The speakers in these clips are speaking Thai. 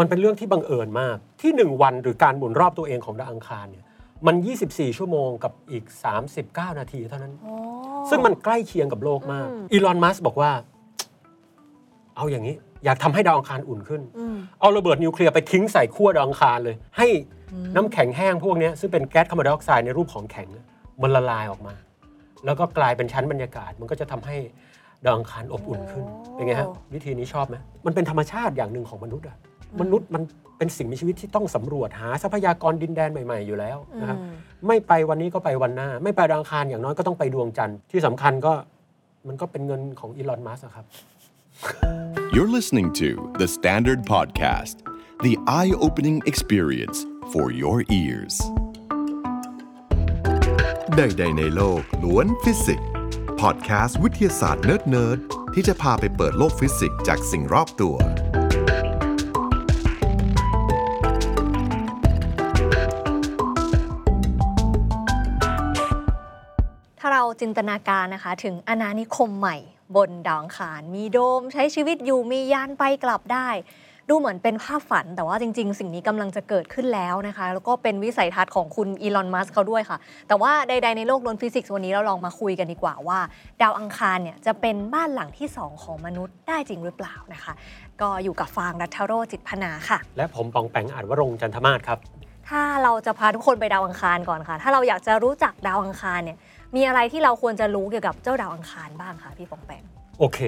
มันเป็นเรื่องที่บังเอิญมาก ที่ 1 วันหรือการหมุนรอบตัวเองของดาวอังคารเนี่ยมัน 24 ชั่วโมงกับอีก 39 นาทีเท่านั้นโอ้ซึ่งมันใกล้เคียงกับโลกมากอืมอีลอน มัสก์บอกว่า เอาอย่างนี้ อยากทำให้ดาวอังคารอุ่นขึ้นอืมเอาระเบิดนิวเคลียร์ไปทิ้งใส่ขั้วดาวอังคารเลย ให้น้ำแข็งแห้งพวกเนี้ยซึ่งเป็นแก๊สคาร์บอนไดออกไซด์ในรูปของแข็งอะมันละลายออกมา แล้วก็กลายเป็นชั้นบรรยากาศ มันก็จะทำให้ดาวอังคารอบอุ่นขึ้นโอ้เป็นไงฮะ วิธีนี้ชอบไหมมันเป็นธรรมชาติอย่างหนึ่งของมนุษย์อะ มนุษย์มันเป็นสิ่งมีชีวิตที่ต้องสำรวจหาทรัพยากรดินแดนใหม่ ๆ อยู่แล้วนะครับอืมไม่ไปวันนี้ก็ไปวันหน้า ไม่ไปดาวอังคารอย่างน้อยก็ต้องไปดวงจันทร์ที่สำคัญก็มันก็เป็นเงินของอีลอนมัสก์อะครับ You're listening to The Standard Podcast, the eye opening experience for your ears. ใดๆในโลกล้วนฟิสิกส์พอดแคสต์วิทยาศาสตร์เนิร์ดๆที่จะพาไปเปิดโลกฟิสิกส์จากสิ่งรอบตัว จินตนาการนะคะ ถึงอาณานิคมใหม่ บนดาวอังคารมีโดม ใช้ชีวิตอยู่มียานไปกลับได้ ดูเหมือนเป็นภาพฝันแต่ว่าจริง ๆ สิ่งนี้กำลังจะเกิดขึ้นแล้วนะคะ แล้วก็เป็นวิสัยทัศน์ของคุณอีลอนมัสก์เขาด้วยค่ะ แต่ว่าใด ๆ ในโลกล้วนฟิสิกส์วันนี้เราลองมาคุยกันดีกว่าว่า ดาวอังคารเนี่ยจะเป็นบ้านหลังที่สองของมนุษย์ได้จริงหรือเปล่านะคะ ก็อยู่กับฟางรัตโรจิตพนาค่ะ และผมปองแปงอาจวรงค์จันทมาศครับถ้าเราจะพาทุกคนไปดาวอังคารก่อนค่ะ ถ้าเราอยากจะรู้จักดาวอังคารเนี่ย มีอะไรที่เราควรจะรู้เกี่ยวกับเจ้าดาวอังคารบ้างคะพี่ปองแปงโอเค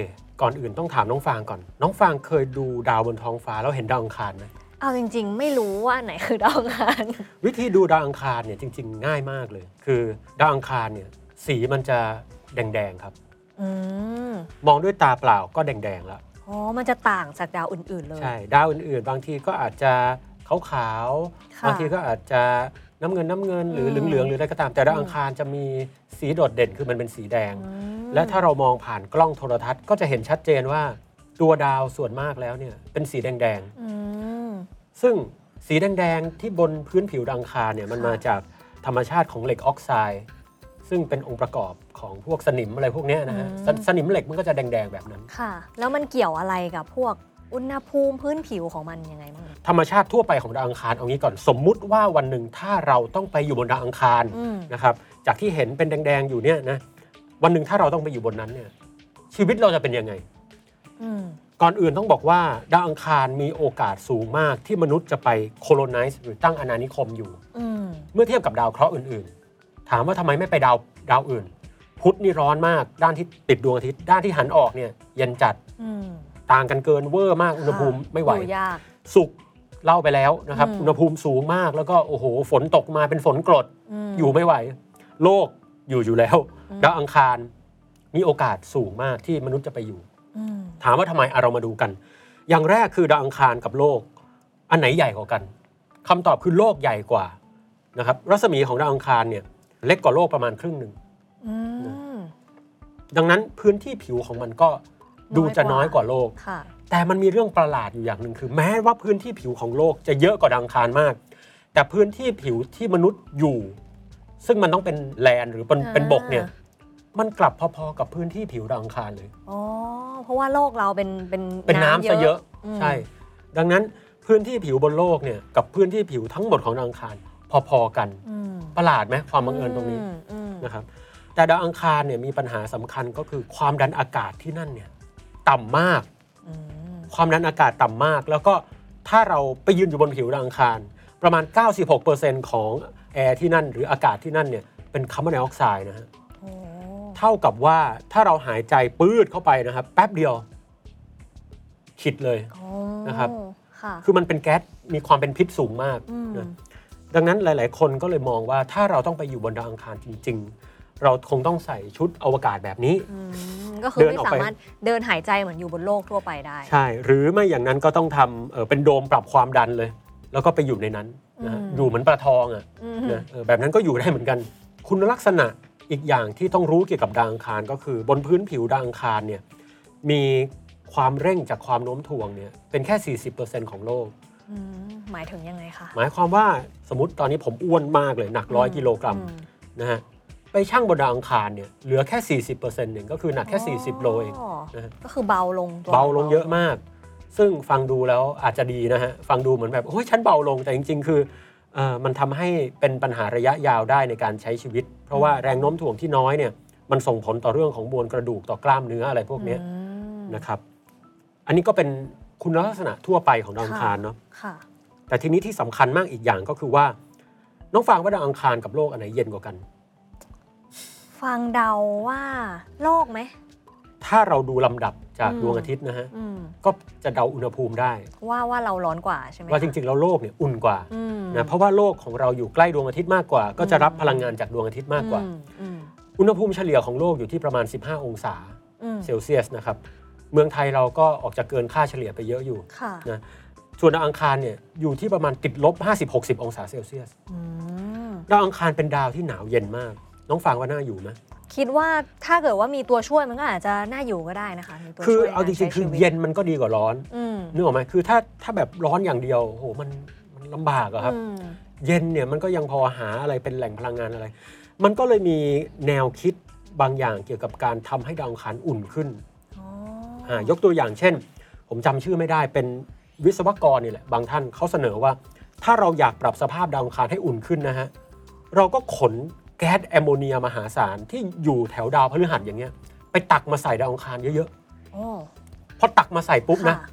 ก่อนอื่นต้องถามน้องฟางก่อน น้องฟางเคยดูดาวบนท้องฟ้าแล้วเห็นดาวอังคารไหมเอาจริง ๆ ไม่รู้ว่าอันไหนคือดาวอังคาร วิธีดูดาวอังคารเนี่ยจริง ๆ ง่ายมากเลย คือดาวอังคารเนี่ยสีมันจะแดงๆครับอืมมองด้วยตาเปล่าก็แดงๆแล้วอ๋อ มันจะต่างจากดาวอื่นๆเลย ใช่ ดาวอื่นๆ บางทีก็อาจจะขาวๆค่ะบางทีก็อาจจะ น้ำเงินน้ำเงินหรืออืมเหลืองๆหรืออะไรก็ตาม แต่ดาวอังคารจะมีสีโดดเด่นคือมันเป็นสีแดงอืมและถ้าเรามองผ่านกล้องโทรทัศน์ก็จะเห็นชัดเจนว่าตัวดาวส่วนมากแล้วเนี่ยเป็นสีแดงๆอืมซึ่งสีแดงๆที่บนพื้นผิวดาวอังคารเนี่ยมันค่ะมาจากธรรมชาติของเหล็กออกไซด์ซึ่งเป็นองค์ประกอบของพวกสนิมอะไรพวกเนี้ยนะฮะสสนิมเหล็กมันก็จะแดงๆแบบนั้น ค่ะ แล้วมันเกี่ยวอะไรกับพวก อุณหภูมิพื้นผิวของมันยังไงบ้าง ธรรมชาติทั่วไปของดาวอังคารเอางี้ก่อนสมมุติว่าวันหนึ่งถ้าเราต้องไปอยู่บนดาวอังคารอืม นะครับจากที่เห็นเป็นแดงๆอยู่เนี่ยนะวันหนึ่งถ้าเราต้องไปอยู่บนนั้นเนี่ยชีวิตเราจะเป็นยังไง อืม ก่อนอื่นต้องบอกว่าดาวอังคารมีโอกาสสูงมากที่มนุษย์จะไป colonize หรือตั้งอาณานิคมอยู่ อืม เมื่อเทียบกับดาวเคราะห์อื่นๆ ถามว่าทำไมไม่ไปดาวดาวอื่น พุธนี่ร้อนมาก ด้านที่ติดดวงอาทิตย์ ด้านที่หันออกเนี่ยเย็นจัด อืม ต่างกันเกินเวอร์มากอุณหภูมิไม่ไหวอยู่ยาก ศุกร์เล่าไปแล้วนะครับอืมอุณหภูมิสูงมากแล้วก็โอ้โหฝนตกมาเป็นฝนกรดอยู่ไม่ไหว โลกอยู่อยู่แล้วอืมดาวอังคารมีโอกาสสูงมากที่มนุษย์จะไปอยู่อืมถามว่าทำไมอะเรามาดูกัน อย่างแรกคือดาวอังคารกับโลก อันไหนใหญ่กว่ากันคำตอบคือโลกใหญ่กว่านะครับรัศมีของดาวอังคารเนี่ยเล็กกว่าโลกประมาณครึ่งหนึ่งอืมดังนั้นพื้นที่ผิวของมันก็ ดูจะน้อยกว่าโลก ค่ะ แต่มันมีเรื่องประหลาดอยู่อย่างหนึ่งคือ แม้ว่าพื้นที่ผิวของโลกจะเยอะกว่าดาวอังคารมาก แต่พื้นที่ผิวที่มนุษย์อยู่ ซึ่งมันต้องเป็นแลนด์หรือเป็นอ่า เป็นบกเนี่ย มันกลับพอๆกับพื้นที่ผิวดาวอังคารเลย อ๋อ เพราะว่าโลกเราเป็นเป็นเป็นน้ำซะเยอะ มใช่ ดังนั้นพื้นที่ผิวบนโลกเนี่ยกับพื้นที่ผิวทั้งหมดของดาวอังคารพอๆกันอืมประหลาดไหมความบังเอิญตรงนี้ อืมอืมนะครับแต่ดาวอังคารเนี่ยมีปัญหาสำคัญก็คือความดันอากาศที่นั่นเนี่ย ต่ำมากอืมความดันอากาศต่ำมาก แล้วก็ถ้าเราไปยืนอยู่บนผิวดาวอังคาร ประมาณ 96%ของแอร์ที่นั่นหรืออากาศที่นั่นเนี่ยเป็นคาร์บอนไดออกไซด์นะฮะโอ้เท่ากับว่าถ้าเราหายใจปื้ดเข้าไปนะครับแป๊บเดียวขิตเลยโอ้นะครับค่ะคือมันเป็นแก๊สมีความเป็นพิษสูงมากอืมนะดังนั้นหลาย ๆ คนก็เลยมองว่าถ้าเราต้องไปอยู่บนดาวอังคารจริง ๆ เราคงต้องใส่ชุดอวกาศแบบนี้อืม ก็คือเดินไม่ออกสาไปมารถเดินหายใจเหมือนอยู่บนโลกทั่วไปได้ ใช่ หรือไม่อย่างนั้นก็ต้องทำเอ่อเป็นโดมปรับความดันเลย แล้วก็ไปอยู่ในนั้นนะฮะอืมอยู่เหมือนปลาทองอะอืมนะเออแบบนั้นก็อยู่ได้เหมือนกัน คุณลักษณะอีกอย่างที่ต้องรู้เกี่ยวกับดาวอังคารก็คือบนพื้นผิวดาวอังคารเนี่ยมีความเร่งจากความโน้มถ่วงเนี่ยเป็นแค่ 40%ของโลกอืมหมายถึงยังไงคะหมายความว่าสมมติตอนนี้ผมอ้วนมากเลยหนักร้อยกิโลกรัมอืมนะฮะ ไปช่างบนดาวอังคารเนี่ยเหลือแค่ 40%หนึ่งก็คือหนักแค่ 40 โลเองนะฮะก็คือเบาลงตัวเบาลงเยอะมาก ซึ่งฟังดูแล้วอาจจะดีนะฮะ ฟังดูเหมือนแบบโอ้ยฉันเบาลงแต่จริง ๆ คือเออมันทำให้เป็นปัญหาระยะยาวได้ในการใช้ชีวิต เพราะว่าแรงโน้มถ่วงที่น้อยเนี่ยมันส่งผลต่อเรื่องของมวลกระดูกต่อกล้ามเนื้ออะไรพวกเนี้ยอืมนะครับ อันนี้ก็เป็นคุณลักษณะทั่วไปของดาวอังคารเนาะ ค่ะ แต่ทีนี้ที่สำคัญมากอีกอย่างก็คือว่า น้องฟังว่าดาวอังคารกับโลกอันไหนเย็นกว่ากัน ฟังเดาว่าโลกไหม ถ้าเราดูลำดับจากอืม ดวงอาทิตย์นะฮะ อืมก็จะเดาอุณหภูมิได้ ว่าว่าเราร้อนกว่าใช่ไหมว่าจริงๆแล้วโลกเนี่ยอุ่นกว่าอืม นะเพราะว่าโลกของเราอยู่ใกล้ดวงอาทิตย์มากกว่า ก็จะรับพลังงานจากดวงอาทิตย์มากกว่า อือืมอุณหภูมิเฉลี่ยของโลกอยู่ที่ประมาณ 15 องศาอืมเซลเซียสนะครับเมืองไทยเราก็ออกจะเกินค่าเฉลี่ยไปเยอะอยู่ ค่ะนะส่วนดาวอังคารเนี่ยอยู่ที่ประมาณติดลบ 50-60 องศาเซลเซียส อืมดาวอังคารเป็นดาวที่หนาวเย็นมาก น้องฟังว่าน่าอยู่ไหมคิดว่าถ้าเกิดว่ามีตัวช่วยมันก็อาจจะน่าอยู่ก็ได้นะคะมีตัวคือช่วยในเอาจกริงใช้ๆคือชีวิตเย็นมันก็ดีกว่าร้อนอืมนึกออกไหมคือถ้าถ้าแบบร้อนอย่างเดียวโหมันมันลำบากอะครับอืมเย็นเนี่ยมันก็ยังพอหาอะไรเป็นแหล่งพลังงานอะไร มันก็เลยมีแนวคิดบางอย่างเกี่ยวกับการทำให้ดาวอังคารอุ่นขึ้นอ๋ออ่ายกตัวอย่างเช่น ผมจำชื่อไม่ได้เป็นวิศวกรนี่แหละบางท่านเขาเสนอว่า ถ้าเราอยากปรับสภาพดาวอังคารให้อุ่นขึ้นนะฮะเราก็ขน แก๊สแอมโมเนียมหาศาลที่อยู่แถวดาวพฤหัสอย่างเงี้ยไปตักมาใส่ดาวอังคารเยอะโอ้ๆพอตักมาใส่ปุ๊บนะค่ะ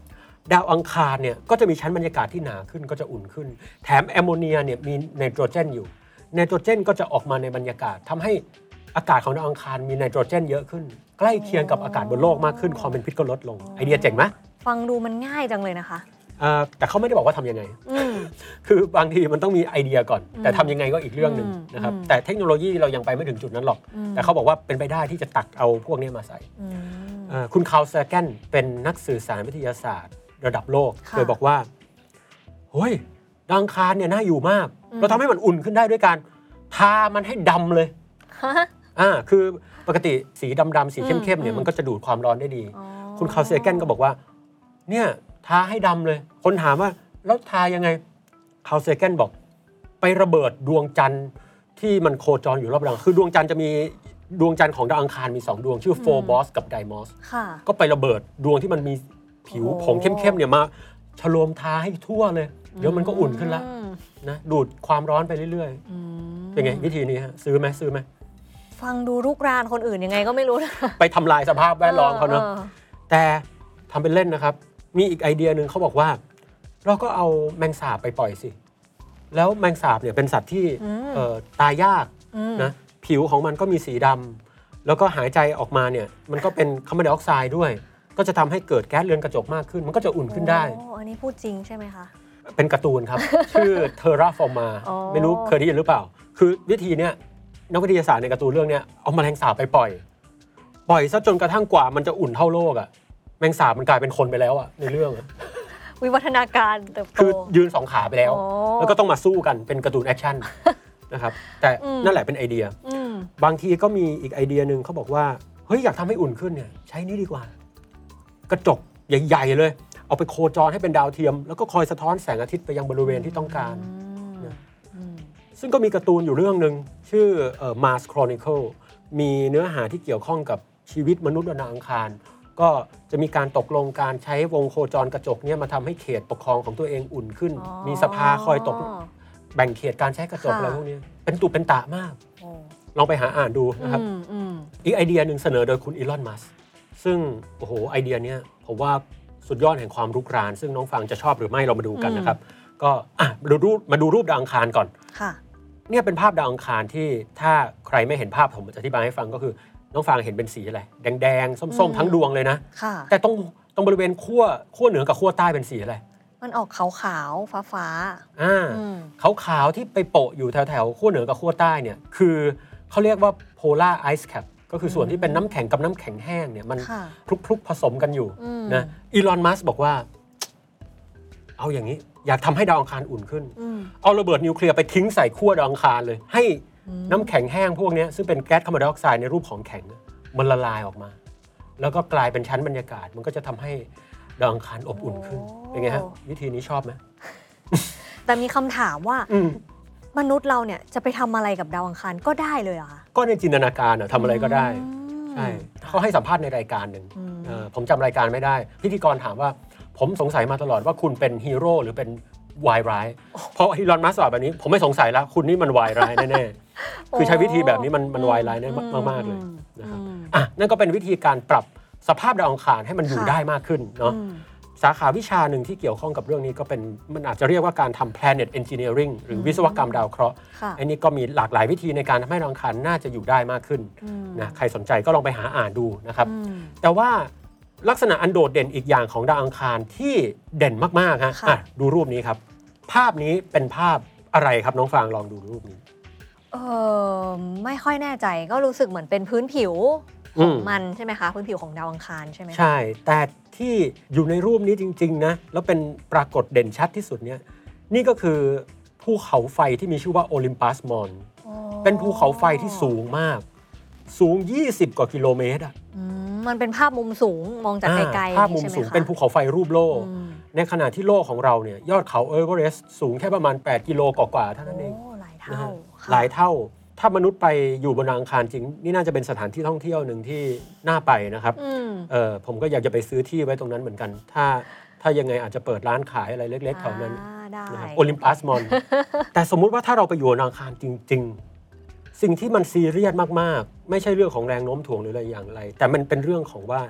ดาวอังคารเนี่ยก็จะมีชั้นบรรยากาศที่หนาขึ้นก็จะอุ่นขึ้น แถมแอมโมเนียเนี่ยมีไนโตรเจนอยู่ไนโตรเจนก็จะออกมาในบรรยากาศทำให้อากาศของดาวอังคารมีไนโตรเจนเยอะขึ้น ใกล้เคียงกับอากาศบนโลกมากขึ้นความเป็นพิษก็ลดลงไอเดียเจ๋งไหมฟังดูมันง่ายจังเลยนะคะอ่าแต่เขาไม่ได้บอกว่าทำยังไง อืม คือบางทีมันต้องมีไอเดียก่อนอืมแต่ทำยังไงก็อีกเรื่องหนึ่งอืมนะครับอืมแต่เทคโนโลยีเรายังไปไม่ถึงจุดนั้นหรอกอืมแต่เขาบอกว่าเป็นไปได้ที่จะตักเอาพวกนี้มาใส่อืมเอ่อคุณคาร์ลเซอร์แกนเป็นนักสื่อสารวิทยาศาสตร์ ระดับโลกค่ะเคยบอกว่าเฮ้ยดาวอังคารเนี่ยน่าอยู่มากอืมเราทำให้มันอุ่นขึ้นได้ด้วยการทามันให้ดำเลยฮะอ่าคือปกติสีดำๆสีเข้มๆเนี่อืมมันก็จะดูดความร้อนได้ดีอ๋อคุณคาร์ลเซอร์แกนก็บอกว่า เนี่ยทาให้ดำเลย คนถามว่าแล้วทายังไง คาร์ลเซอร์แกนบอก ไประเบิดดวงจันทร์ที่มันโคจรอยู่รอบดาวอังคารคือดวงจันทร์จะมีดวงจันทร์ของดาวอังคารมี 2 ดวงชื่อโฟบอสกับไดมอสค่ะก็ไประเบิดดวงที่มันมีผิวโอ้ผงเข้มๆเนี่ยมาฉโลมทาให้ทั่วเลย เดี๋ยวมันก็อุ่นขึ้นละอืมนะดูดความร้อนไปเรื่อยอืมๆเป็นไงวิธีนี้ฮะซื้อไหมซื้อไหมฟังดูลุกรานคนอื่นยังไงก็ไม่รู้นะไปทำลายสภาพแวดล้อมเขาเนอะออแต่ทำเป็นเล่นนะครับ มีอีกไอเดียหนึ่งเขาบอกว่า เราก็เอาแมงสาบไปปล่อยสิ แล้วแมงสาบเนี่ยเป็นสัตว์ที่อืม เอ่อตายยากอืมนะผิวของมันก็มีสีดำแล้วก็หายใจออกมาเนี่ยมันก็เป็นคาร์บอนไดออกไซด์ด้วย ก็จะทำให้เกิดแก๊สเรือนกระจกมากขึ้น มันก็จะอุ่นขึ้นได้ โอ้อันนี้พูดจริงใช่ไหมคะ เป็นการ์ตูนครับ ชื่อ Terra Formars อ๋อ ไม่รู้เคยได้ยินหรือเปล่า คือวิธีเนี้ยนักวิทยาศาสตร์ในการ์ตูนเรื่องเนี้ยเอาแมลงสาบไปปล่อย ปล่อยซะจนกระทั่งกว่ามันจะอุ่นเท่าโลกอะแมงสาบมันกลายเป็นคนไปแล้วอะในเรื่องอะ วิวัฒนาการเติบโตคือยืนสองขาไปแล้วอ๋อแล้วก็ต้องมาสู้กันเป็นการ์ตูนแอคชั่นนะครับแต่อืมนั่นแหละเป็นไอเดียอืมบางทีก็มีอีกไอเดียหนึ่งเขาบอกว่า เฮ้ย อยากทำให้อุ่นขึ้นเนี่ยใช้นี่ดีกว่า กระจกใหญ่ๆเลย เอาไปโคจรให้เป็นดาวเทียม แล้วก็คอยสะท้อนแสงอาทิตย์ไปยังบริเวณที่ต้องการอืมอืมซึ่งก็มีการ์ตูนอยู่เรื่องหนึ่งชื่อเอ่อ Mars Chronicle มีเนื้อหาที่เกี่ยวข้องกับชีวิตมนุษย์บนดาวอังคาร ก็จะมีการตกลงการใช้วงโคจรกระจกเนี่ยมาทำให้เขตปกครองของตัวเองอุ่นขึ้นอ๋อมีสภาคอยตกแบ่งเขตการใช้กระจกค่ะอะไรพวกนี้เป็นตุเป็นตะมากโอ้ลองไปหาอ่านดูนะครับอืมอืมอีกไอเดียหนึ่งเสนอโดยคุณอีลอนมัสซึ่งโอ้โหไอเดียเนี้ยผมว่าสุดยอดแห่งความรุกราน ซึ่งน้องฟังจะชอบหรือไม่เรามาดูกันนะครับ ก็อะมาดูรูปมาดูรูปดาวอังคารก่อนค่ะเนี่ยเป็นภาพดาวอังคารที่ถ้าใครไม่เห็นภาพผมจะอธิบายให้ฟังก็คือ น้องฟางเห็นเป็นสีอะไร แดงๆ ส้มอืมๆ ทั้งดวงเลยนะ ค่ะ แต่ตรงตรงบริเวณขั้วขั้วเหนือกับขั้วใต้เป็นสีอะไร มันออกขาวขาวฟ้าฟ้าอ่าๆอืมขาวๆที่ไปโปะอยู่แถวๆขั้วเหนือกับขั้วใต้เนี่ย คือเขาเรียกว่า polar ice cap ก็คือส่วนที่เป็นน้ำแข็งกับน้ำแข็งแห้งเนี่ยมันค่ะคลุกๆผสมกันอยู่อืมนะอีลอนมัสก์บอกว่า เอาอย่างนี้ อยากทำให้ดาวอังคารอุ่นขึ้นอืมเอาระเบิดนิวเคลียร์ไปทิ้งใส่ขั้วดาวอังคารเลย ให้ น้ำแข็งแห้งพวกเนี้ยซึ่งเป็นแก๊สคาร์บอนไดออกไซด์ในรูปของแข็งมันละลายออกมา แล้วก็กลายเป็นชั้นบรรยากาศ มันก็จะทำให้ดาวอังคารอบอุ่นขึ้นโอ้เป็นไงฮะวิธีนี้ชอบไหมแต่มีคำถามว่าอืมมนุษย์เราเนี่ยจะไปทำอะไรกับดาวอังคารก็ได้เลยเหรอคะก็ในจินตนาการอะทำอะไรก็ได้อืมใช่เขาให้สัมภาษณ์ในรายการหนึ่งอืมเอ่อผมจำรายการไม่ได้ พิธีกรถามว่าผมสงสัยมาตลอดว่าคุณเป็นฮีโร่หรือเป็น วายร้ายเพราะอีลอนมัสก์ตอบแบบนี้ ผมไม่สงสัยแล้วคุณนี่มันวายร้ายแน่ๆคือใช้วิธีแบบนี้มันมันวายร้ายแน่มากๆเลยนะครับอืมอะนั่นก็เป็นวิธีการปรับสภาพดาวอังคารให้มันอยู่ค่ะได้มากขึ้นเนาะอืมสาขาวิชาหนึ่งที่เกี่ยวข้องกับเรื่องนี้ก็เป็นมันอาจจะเรียกว่าการทำ planet engineering หรือวิศวกรรมดาวเคราะห์ค่ะอันนี้ก็มีหลากหลายวิธีในการทำให้ดาวอังคารน่าจะอยู่ได้มากขึ้นอืมนะใครสนใจก็ลองไปหาอ่านดูนะครับอืมแต่ว่า ลักษณะอันโดดเด่นอีกอย่างของดาวอังคารที่เด่นมากๆฮะค่ะ อะดูรูปนี้ครับ ภาพนี้เป็นภาพอะไรครับน้องฟางลองดูรูปนี้ เออไม่ค่อยแน่ใจก็รู้สึกเหมือนเป็นพื้นผิวอืของมมันใช่ไหมคะ พื้นผิวของดาวอังคารใช่ไหมคะ ใช่ แต่ที่อยู่ในรูปนี้จริง ๆ นะ แล้วเป็นปรากฏเด่นชัดที่สุดเนี่ย นี่ก็คือภูเขาไฟที่มีชื่อว่าโอลิมปัสมอนอ๋อเป็นภูเขาไฟที่สูงมาก สูง 20 กว่ากิโลเมตรอะ อืม มันเป็นภาพมุมสูงมองจากไกลๆอ่าภาพมุมใช่ไหสูงคะเป็นภูเขาไฟรูปโลกอืมในขณะที่โลกของเราเนี่ยยอดเขาเอเวอเรสต์สูงแค่ประมาณ 8 กิโลกว่าๆเท่านั้นเองโอ้หลายนะเท่าฮะค่ะหลายเท่า ถ้ามนุษย์ไปอยู่บนดาวอังคารจริง นี่น่าจะเป็นสถานที่ท่องเที่ยวหนึ่งที่น่าไปนะครับอืมเออผมก็อยากจะไปซื้อที่ไว้ตรงนั้นเหมือนกัน ถ้าถ้ายังไงอาจจะเปิดร้านขายอะไรเล็กๆแถวนั้นอ่าได้นะครับโอลิมปัสมอนแต่สมมุติว่าถ้าเราไปอยู่บนดาวอังคารจริง ๆ สิ่งที่มันซีเรียสมากๆ ไม่ใช่เรื่องของแรงโน้มถ่วงหรืออะไรอย่างไร แต่มันเป็นเรื่องของว่า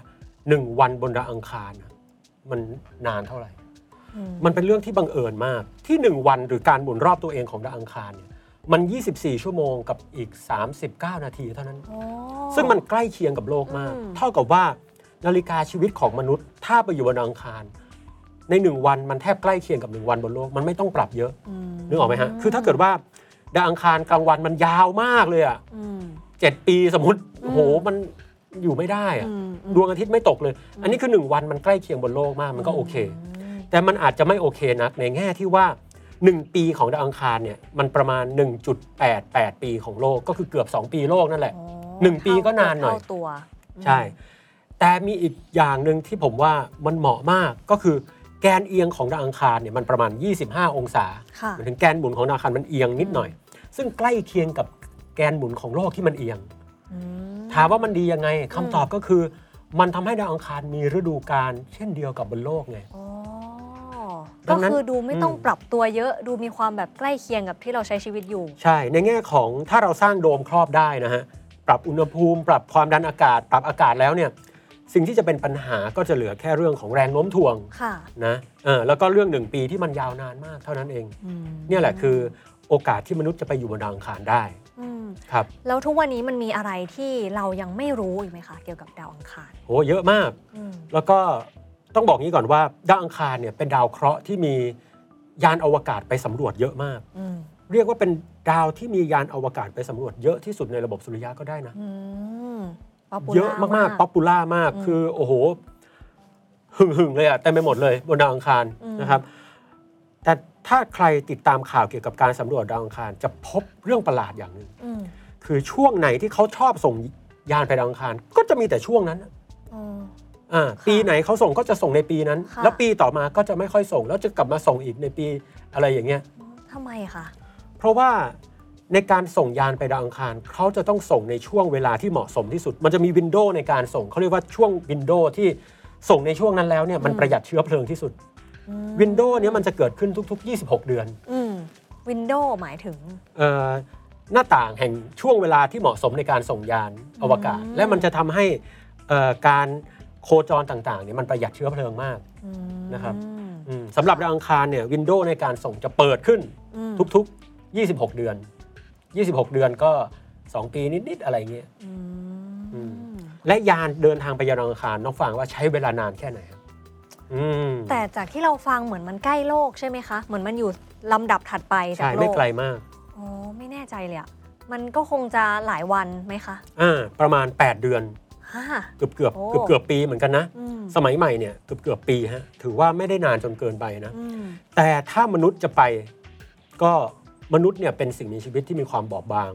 หนึ่งวันบนดาวอังคารน่ะมันนานเท่าไหร่อืมมันเป็นเรื่องที่บังเอิญมากที่1วันหรือการหมุนรอบตัวเองของดาวอังคารเนี่ยมัน 24 ชั่วโมงกับอีก 39 นาทีเท่านั้นโอ้ซึ่งมันใกล้เคียงกับโลกมาก อืม เท่ากับว่านาฬิกาชีวิตของมนุษย์ ถ้าไปอยู่บนดาวอังคาร ในหนึ่งวันมันแทบใกล้เคียงกับหนึ่งวันบนโลก มันไม่ต้องปรับเยอะอืมนึกออกไหมฮะ คือถ้าเกิดว่า ดาวอังคารกลางวันมันยาวมากเลยอะอืมเจ็ดปีสมมติอืมโอ้โหมันอยู่ไม่ได้อะอืมอืมดวงอาทิตย์ไม่ตกเลย อันนี้คือหนึ่งวันมันใกล้เคียงบนโลกมากมันก็โอเคอืมแต่มันอาจจะไม่โอเคนักในแง่ที่ว่า 1 ปีของดาวอังคารเนี่ยมันประมาณ 1.88 ปีของโลกก็คือเกือบ 2 ปีโลกนั่นแหละอ๋อหนึ่งปีก็นานหน่อยเท่ตัวใช่ แต่มีอีกอย่างหนึ่งที่ผมว่ามันเหมาะมากก็คือแกนเอียงของดาวอังคารเนี่ยมันประมาณ 25 องศาค่ะหมายถึงแกนหมุนของดาวอังคารมันเอียงนิดหน่อย ซึ่งใกล้เคียงกับแกนหมุนของโลกที่มันเอียงอืมถามว่ามันดียังไงคำตอบก็คือ มันทำให้ดาวอังคารมีฤดูกาลเช่นเดียวกับบนโลกไงอ๋อดัก็งนั้นคือดูไม่ต้องอืมปรับตัวเยอะดูมีความแบบใกล้เคียงกับที่เราใช้ชีวิตอยู่ ใช่ ในแง่ของถ้าเราสร้างโดมครอบได้นะฮะปรับอุณหภูมิ ปรับความดันอากาศ ปรับอากาศแล้วเนี่ยสิ่งที่จะเป็นปัญหาก็จะเหลือแค่เรื่องของแรงโน้มถ่วงค่ะนะเออแล้วก็เรื่องหนึ่งปีที่มันยาวนานมากเท่านั้นเองอืมเนี่ยแหละคือ โอกาสที่มนุษย์จะไปอยู่บนดาวอังคารได้มครับแล้วทุกวันนี้มันมีอะไรที่เรายังไม่รู้อีกไหมคะเกี่ยวกับดาวอังคารโหเยอะมากอืมแล้วก็ต้องบอกงี้ก่อนว่าดาวอังคารเนี่ยเป็นดาวเคราะห์ที่มียานอวกาศไปสำรวจเยอะมากอืมเรียกว่าเป็นดาวที่มียานอวกาศไปสำรวจเยอะที่สุดในระบบสุริยะก็ได้นะอืม popular เยอะมากๆป๊อ popular มากอืมคือ โอ้โหหึ่งหึ่งๆเลยอะเต็มไปหมดเลยบนดาวอังคารอืมนะครับ แต่ ถ้าใครติดตามข่าวเกี่ยวกับการสำรวจดาวอังคาร จะพบเรื่องประหลาดอย่างหนึ่งอืมคือช่วงไหนที่เขาชอบส่งยานไปดาวอังคาร ก็จะมีแต่ช่วงนั้นอืม อ่าปีไหนเขาส่งก็จะส่งในปีนั้น ค่ะ แล้วปีต่อมาก็จะไม่ค่อยส่ง แล้วจะกลับมาส่งอีกในปีอะไรอย่างเงี้ย ทำไมคะเพราะว่าในการส่งยานไปดาวอังคารเขาจะต้องส่งในช่วงเวลาที่เหมาะสมที่สุด มันจะมีวินโดว์ในการส่งเขาเรียกว่าช่วงวินโดว์ที่ส่งในช่วงนั้นแล้วเนี่ยมันประหยัดเชื้อเพลิงที่สุดอืม วินโดว์เนี้ยมันจะเกิดขึ้นทุก ๆ 26 เดือนอืมวินโดว์หมายถึงเอ่อหน้าต่างแห่งช่วงเวลาที่เหมาะสมในการส่งยานอวกาศอืมและมันจะทำให้เอ่อการโคจรต่างๆเนี่ยมันประหยัดเชื้อเพลิงมากอืมนะครับอืมสำหรับดาวอังคารเนี่ยวินโดว์ในการส่งจะเปิดขึ้นอืมทุกๆ 26 เดือน 26 เดือนก็ 2 ปีนิด ๆ อะไรเงี้ยอือืมมและยานเดินทางไปยังดาวอังคารน้องฟังว่าใช้เวลานานแค่ไหนครับอืม แต่จากที่เราฟังเหมือนมันใกล้โลกใช่ไหมคะ เหมือนมันอยู่ลำดับถัดไปจาใช่กโลไม่กไกลมากอ๋อไม่แน่ใจเลยอะมันก็คงจะหลายวันไหมคะอ่าประมาณ 8 เดือน ฮ่า เกือบเกือบโอ้ เกือบเกือบปีเหมือนกันนะ อืมสมัยใหม่เนี่ยเกือบเกือบปีฮะถือว่าไม่ได้นานจนเกินไปนะ อืมแต่ถ้ามนุษย์จะไปก็มนุษย์เนี่ยเป็นสิ่งมีชีวิตที่มีความบอบบาง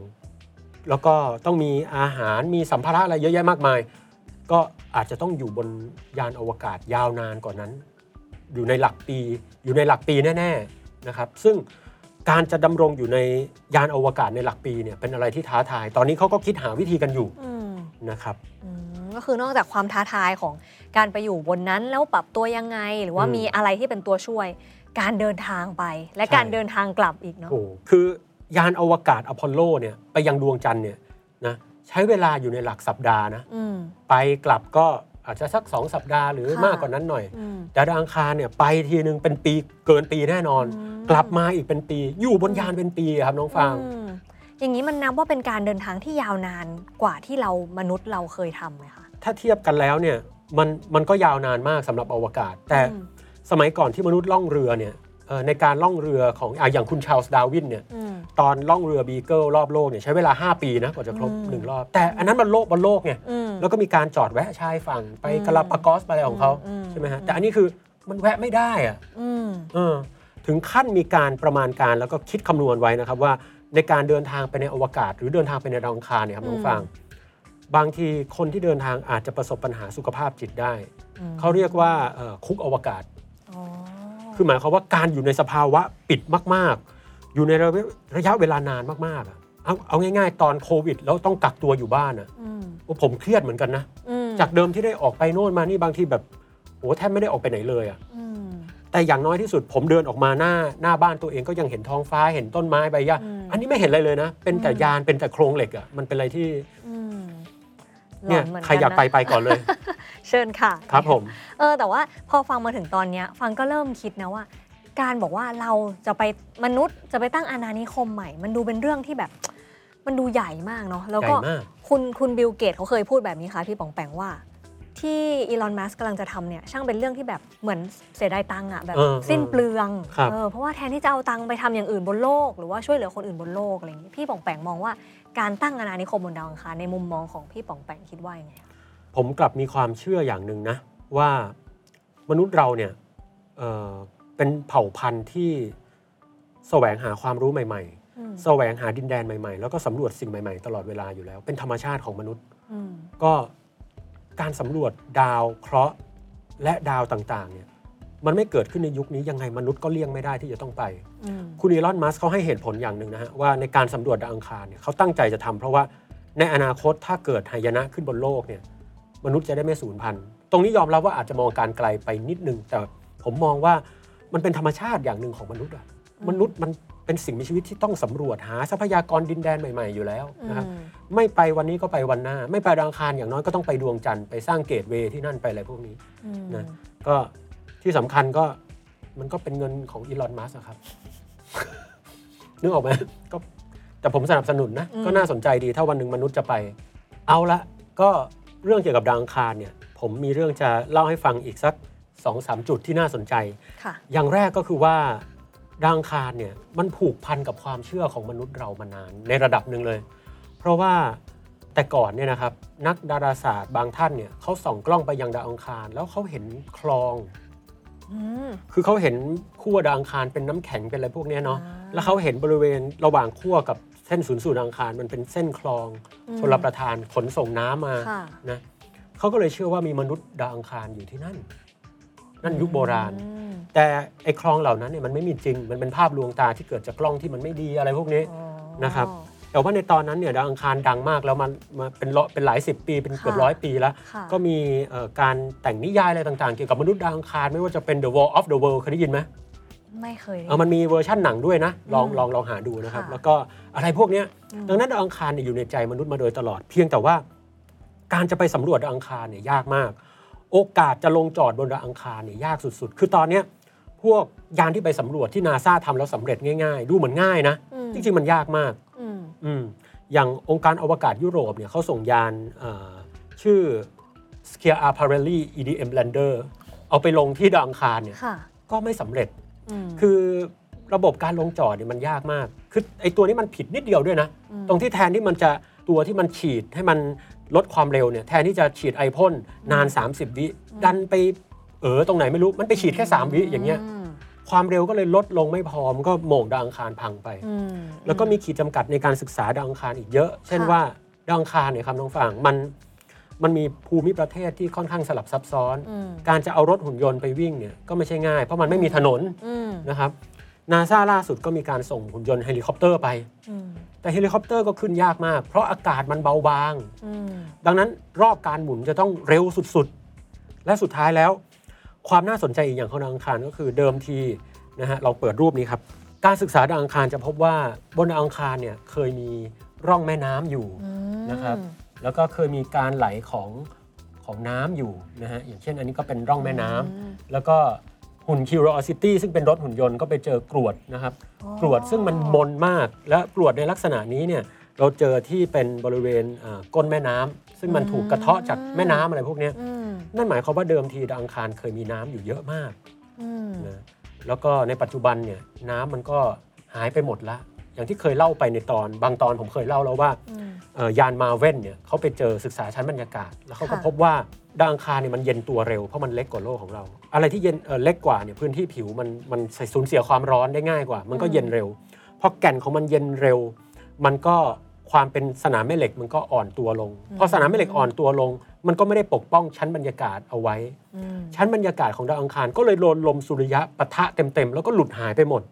แล้วก็ต้องมีอาหารมีสัมภาระอะไรเยอะแยะมากมาย ก็อาจจะต้องอยู่บนยานอวกาศยาวนานกว่านั้น อยู่ในหลักปีอยู่ในหลักปีแน่ๆนะครับ ซึ่งการจะดำรงอยู่ในยานอวกาศในหลักปีเนี่ยเป็นอะไรที่ท้าทาย ตอนนี้เขาก็คิดหาวิธีกันอยู่อืมนะครับอืมก็คือนอกจากความท้าทายของการไปอยู่บนนั้นแล้วปรับตัวยังไง หรือว่าอืมมีอะไรที่เป็นตัวช่วย การเดินทางไป และใช่การเดินทางกลับอีกเนาะโอ้คือยานอวกาศอพอลโลเนี่ยไปยังดวงจันทร์เนี่ยนะ ใช้เวลาอยู่ในหลักสัปดาห์นะอืมไปกลับก็อาจจะสัก 2 สัปดาห์หรือค่ะมากกว่านั้นหน่อยอืมแต่ดาวอังคารเนี่ยไปทีนึงเป็นปีเกินปีแน่นอนอืมกลับมาอีกเป็นปีอยู่บนยานเป็นปีอะครับน้องฟางอืมอย่างนี้มันนับว่าเป็นการเดินทางที่ยาวนานกว่าที่เรามนุษย์เราเคยทำไหมคะถ้าเทียบกันแล้วเนี่ยมันมันก็ยาวนานมากสำหรับอวกาศ แต่อืมสมัยก่อนที่มนุษย์ล่องเรือเนี่ยเอ่อ ในการล่องเรือของอะอย่างคุณชาลส์ดาร์วินเนี่ยอืมตอนล่องเรือบีเกิลรอบโลกเนี่ยใช้เวลา 5 ปีนะกว่าจะครบอืมหนึ่งรอบ แต่อันนั้นมันโลกบนโลกไงอืมแล้วก็มีการจอดแวะชายฝั่งไปอืมกาลาปากอสไปอะไรของเขาอืมใช่ไหมฮะอืมแต่อันนี้คือมันแวะไม่ได้อะอืมเออถึงขั้นมีการประมาณการแล้วก็คิดคำนวณไว้นะครับว่าในการเดินทางไปในอวกาศ หรือเดินทางไปในดาวอังคารเนี่ยครับน้องอืมฟางบางทีคนที่เดินทางอาจจะประสบปัญหาสุขภาพจิตได้อืมเขาเรียกว่าเอ่อคุกอวกาศอ๋อ คือหมายความว่าการอยู่ในสภาวะปิดมาก ๆ อยู่ในระยะระยะเวลานานมากๆอะเอาเอาง่าย ๆ ตอนโควิด แล้วต้องกักตัวอยู่บ้านอะอืมโอ้ผมเครียดเหมือนกันนะอืมจากเดิมที่ได้ออกไปโน่นมานี่บางทีแบบโอ้แทบไม่ได้ออกไปไหนเลยอะอืมแต่อย่างน้อยที่สุดผมเดินออกมาหน้าหน้าบ้านตัวเองก็ยังเห็นท้องฟ้าเห็นต้นไม้ใบหญ้าอืมอันนี้ไม่เห็นอะไรเลยนะ เป็นแต่อืมยานเป็นแต่โครงเหล็กอะมันเป็นอะไรที่อืม เนี่ยหลหมืนใครอยากไปนะไปก่อนเลย เชิญค่ะ ครับผม เออแต่ว่าพอฟังมาถึงตอนเนี้ย ฟังก็เริ่มคิดนะว่า การบอกว่าเราจะไปมนุษย์จะไปตั้งอาณานิคมใหม่ มันดูเป็นเรื่องที่แบบมันดูใหญ่มากเนาะแล้วก็ใหญ่มากคุณคุณบิลเกตเขาเคยพูดแบบนี้ค่ะพี่ป๋องแปงว่าที่อีลอน มัสกำลังจะทำเนี่ย ช่างเป็นเรื่องที่แบบเหมือนเสียดายตังค์อะแบบเออสิ้นเปลืองครับเออเพราะว่าแทนที่จะเอาตังค์ไปทำอย่างอื่นบนโลก หรือว่าช่วยเหลือคนอื่นบนโลกอะไรอย่างนี้พี่ป๋องแปงมองว่า การตั้งอาณานิคมบนดาวอังคารในมุมมองของพี่ป๋องแปงคิดว่ายังไงคะผมกลับมีความเชื่ออย่างหนึ่งนะ ว่ามนุษย์เราเนี่ยเอ่อเป็นเผ่าพันธุ์ที่แสวงหาความรู้ใหม่อืมๆ แสวงหาดินแดนใหม่ๆ แล้วก็สำรวจสิ่งใหม่ๆ ตลอดเวลาอยู่แล้ว เป็นธรรมชาติของมนุษย์ อืมก็การสำรวจดาวเคราะห์และดาวต่างๆเนี่ย มันไม่เกิดขึ้นในยุคนี้ยังไงมนุษย์ก็เลี่ยงไม่ได้ที่จะต้องไป อืมคุณอีลอนมัสก์เขาให้เหตุผลอย่างหนึ่งนะฮะว่าในการสำรวจดาวอังคารเนี่ยเขาตั้งใจจะทำเพราะว่าในอนาคตถ้าเกิดหายนะขึ้นบนโลกเนี่ยมนุษย์จะได้ไม่สูญพันธุ์ตรงนี้ยอมรับว่าอาจจะมองการไกลไปนิดนึง แต่ผมมองว่ามันเป็นธรรมชาติอย่างหนึ่งของมนุษย์อะมนุษย์มันเป็นสิ่งมีชีวิตที่ต้องสำรวจหาทรัพยากรดินแดนใหม่ ๆ อยู่แล้วนะครับอืมไม่ไปวันนี้ก็ไปวันหน้า ไม่ไปดาวอังคารอย่างน้อยก็ต้องไปดวงจันทร์ไปสร้างเกตเวย์ที่นั่นไปอะไรพวกนี้ อืมนะ ก็ ที่สำคัญก็มันก็เป็นเงินของอีลอนมัสครับ นึกออกไหมก็แต่ผมสนับสนุนนะอืมก็น่าสนใจดีถ้าวันหนึ่งมนุษย์จะไป เอาละก็เรื่องเกี่ยวกับดาวอังคารเนี่ย ผมมีเรื่องจะเล่าให้ฟังอีกสักสองสามจุดที่น่าสนใจ ค่ะ อย่างแรกก็คือว่าดาวอังคารเนี่ยมันผูกพันกับความเชื่อของมนุษย์เรามานานในระดับหนึ่งเลย เพราะว่าแต่ก่อนเนี่ยนะครับนักดาราศาสตร์บางท่านเนี่ยเขาส่องกล้องไปยังดาวอังคาร แล้วเขาเห็นคลองอืม คือเขาเห็นขั้วดาวอังคารเป็นน้ำแข็งเป็นอะไรพวกเนี้ยเนาะอ่าแล้วเขาเห็นบริเวณระหว่างขั้วกับเส้นศูนย์สูตรดาวอังคารมันเป็นเส้นคลองอืมชลประทานขนส่งน้ำมาค่ะนะเขาก็เลยเชื่อว่ามีมนุษย์ดาวอังคารอยู่ที่นั่น นั่นยุคโบราณอืมแต่ไอ้คลองเหล่านั้นเนี่ยมันไม่มีจริง มันเป็นภาพลวงตาที่เกิดจากกล้องที่มันไม่ดีอะไรพวกนี้อ๋อนะครับ แต่ว่าในตอนนั้นเนี่ยดาวอังคารดังมากแล้วมันมาเป็นร้อยเป็นหลายสิบปีเป็นเกือบค่ะร้อยปีแล้ว ค่ะ ก็มีเอ่อการแต่งนิยายอะไรต่างๆ เกี่ยวกับมนุษย์ดาวอังคารไม่ว่าจะเป็น The War of the Worlds เคยได้ยินไหม ไม่เคยได้เออมันมีเวอร์ชั่นหนังด้วยนะ ลองอืมลองลองหาดูนะครับ ค่ะ แล้วก็อะไรพวกเนี้ยอืมดังนั้นดาวอังคารเนี่ยอยู่ในใจมนุษย์มาโดยตลอด เพียงแต่ว่า การจะไปสำรวจดาวอังคารเนี่ยยากมาก โอกาสจะลงจอดบนดาวอังคารเนี่ยยากสุดๆ คือตอนเนี้ยพวกยานที่ไปสำรวจที่นาซาทำแล้วสำเร็จง่าย ๆ ดูเหมือนง่ายนะอืม จริงๆมันยากมากอืมอืมอย่างองค์การอวกาศยุโรปเนี่ยเขาส่งยานเอ่อชื่อ s c i a r p a r e l l i EDM Lander เอาไปลงที่ดาวอังคารเนี่ยค่ะก็ไม่สำเร็จอืมคือระบบการลงจอดเนี่ยมันยากมาก คือไอตัวนี้มันผิดนิดเดียวด้วยนะอืมตรงที่แทนที่มันจะตัวที่มันฉีดให้มันลดความเร็วเนี่ยแทนที่จะฉีดไอพ่นนาน 30 วิดันไปเออตรงไหนไม่รู้มันไปฉีดแค่ 3 วิอย่างเงี้ยม ความเร็วก็เลยลดลงไม่พอมันก็โหม่งดาวอังคารพังไป อืมแล้วก็มีขีดจำกัดในการศึกษาดาวอังคารอีกเยอะ เช่นค่ะว่าดาวอังคารเนี่ยครับน้องฟางมันมันมีภูมิประเทศที่ค่อนข้างสลับซับซ้อน อืมการจะเอารถหุ่นยนต์ไปวิ่งเนี่ยก็ไม่ใช่ง่าย เพราะมันไม่มีถนนอืมนะครับนาซาล่าสุดก็มีการส่งหุ่นยนต์เฮลิคอปเตอร์ไป อืมแต่เฮลิคอปเตอร์ก็ขึ้นยากมาก เพราะอากาศมันเบาบาง อืมดังนั้นรอบการหมุนจะต้องเร็วสุดๆ และสุดท้ายแล้ว ความน่าสนใจอีกอย่างของดาวอังคารก็คือเดิมทีนะฮะเราเปิดรูปนี้ครับ การศึกษาดาวอังคารจะพบว่าบนดาวอังคารเนี่ยเคยมีร่องแม่น้ำอยู่อืมนะครับแล้วก็เคยมีการไหลของของน้ำอยู่นะฮะอย่างเช่นอันนี้ก็เป็นร่องแม่น้ำอืมแล้วก็หุ่น Curiosity ซึ่งเป็นรถหุ่นยนต์ก็ไปเจอกรวดนะครับอ๋อกรวดซึ่งมันมนมาก และกรวดในลักษณะนี้เนี่ยเราเจอที่เป็นบริเวณอ่าก้นแม่น้ำซึ่งมันถูกกระเทาะจากแม่น้ำอะไรพวกเนี้ยอืม นั่นหมายความว่าเดิมทีดาวอังคารเคยมีน้ำอยู่เยอะมากอืมนะแล้วก็ในปัจจุบันเนี่ยน้ำมันก็หายไปหมดละ อย่างที่เคยเล่าไปในตอนบางตอนผมเคยเล่าแล้วว่าอืมเอ่อยานมาเว่นเนี่ยเขาไปเจอศึกษาชั้นบรรยากาศ แล้วเขาก็ค่ะพบว่าดาวอังคารเนี่ยมันเย็นตัวเร็วเพราะมันเล็กกว่าโลกของเรา อะไรที่เย็นเอ่อเล็กกว่าเนี่ยพื้นที่ผิวมันมันสูญเสียความร้อนได้ง่ายกว่า มันก็เย็นเร็วพอแก่นของมันเย็นเร็ว มันก็ความเป็นสนามแม่เหล็กมันก็อ่อนตัวลงพอสนามแม่เหล็กอ่อนตัวลง มันก็ไม่ได้ปกป้องชั้นบรรยากาศเอาไว้อืมชั้นบรรยากาศของดาวอังคารก็เลยโดนลมสุริยะปะทะเต็มๆ แล้วก็หลุดหายไปหมด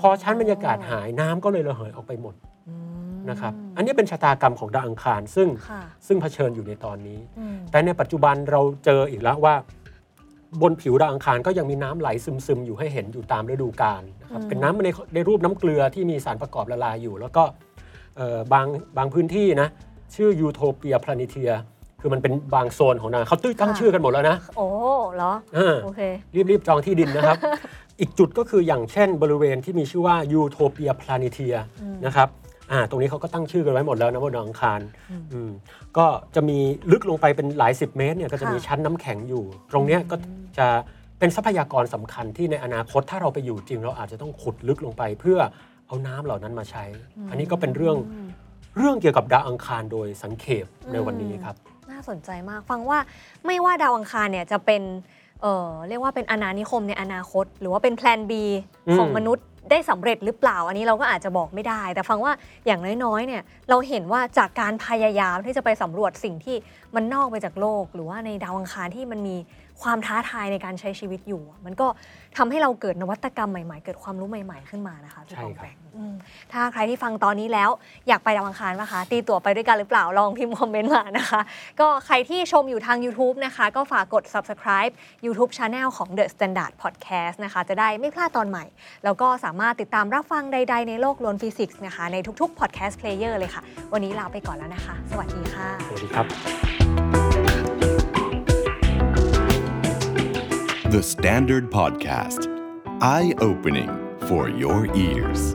พอชั้นบรรยากาศหายน้ำก็เลยระเหยออกไปหมดอืมนะครับอันนี้เป็นชะตากรรมของดาวอังคารซึ่งค่ะซึ่งเผชิญอยู่ในตอนนี้อืมแต่ในปัจจุบันเราเจออีกแล้วว่า บนผิวดาวอังคารก็ยังมีน้ำไหลซึมๆ อยู่ให้เห็นอยู่ตามฤดูกาลนะครับอืมเป็นน้ำในในรูปน้ำเกลือที่มีสารประกอบละลายอยู่ แล้วก็เอ่อบางบางพื้นที่นะชื่อยูโทเปียพลานิเทีย คือมันเป็นบางโซนของดาวเขาตั้งตั้งชื่อกันหมดแล้วนะโอ้เหรออ่าโอเครีบๆจองที่ดินนะครับ อีกจุดก็คืออย่างเช่นบริเวณที่มีชื่อว่ายูโทเปียพลานิเทียนะครับอ่าตรงนี้เขาก็ตั้งชื่อกันไว้หมดแล้วนะบนดาวอังคารอืมก็จะมีลึกลงไปเป็นหลายสิบเมตรเนี่ยก็จะมีค่ะชั้นน้ำแข็งอยู่ ตรงเนี้ยก็จะเป็นทรัพยากรสำคัญที่ในอนาคตถ้าเราไปอยู่จริง เราอาจจะต้องขุดลึกลงไปเพื่อเอาน้ำเหล่านั้นมาใช้ อันนี้ก็เป็นเรื่องเรื่องเกี่ยวกับดาวอังคารโดยสังเขปในวันนี้ครับน่าสนใจมาก ฟังว่าไม่ว่าดาวอังคารเนี่ยจะเป็นเอ่อเรียกว่าเป็นอาณานิคมในอนาคต หรือว่าเป็นแพลน B อืมของมนุษย์ ได้สำเร็จหรือเปล่าอันนี้เราก็อาจจะบอกไม่ได้ แต่ฟังว่าอย่างน้อยๆเนี่ยเราเห็นว่าจากการพยายามที่จะไปสำรวจสิ่งที่มันนอกไปจากโลก หรือว่าในดาวอังคารที่มันมีความท้าทายในการใช้ชีวิตอยู่อะมันก็ทำให้เราเกิดนวัตกรรมใหม่ๆ เกิดความรู้ใหม่ ๆขึ้นมานะคะพี่ใช่ปองครับแปงอืมถ้าใครที่ฟังตอนนี้แล้วอยากไปดาวอังคารปะคะ ตีตั๋วไปด้วยกันหรือเปล่าลองพิมพ์คอมเมนต์มานะคะ ก็ใครที่ชมอยู่ทาง YouTube นะคะ ก็ฝากกด subscribe YouTube Channel ของ The Standard Podcast นะคะ จะได้ไม่พลาดตอนใหม่ แล้วก็สามารถติดตามรับฟังใด ๆ ในโลกล้วนฟิสิกส์นะคะ ในทุกๆ podcast player เลยค่ะ วันนี้ลาไปก่อนแล้วนะคะ สวัสดีค่ะ สวัสดีครับ The Standard Podcast. Eye opening for your ears.